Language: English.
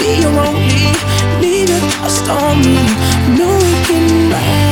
be your only, needed a stormy, no, one can ride.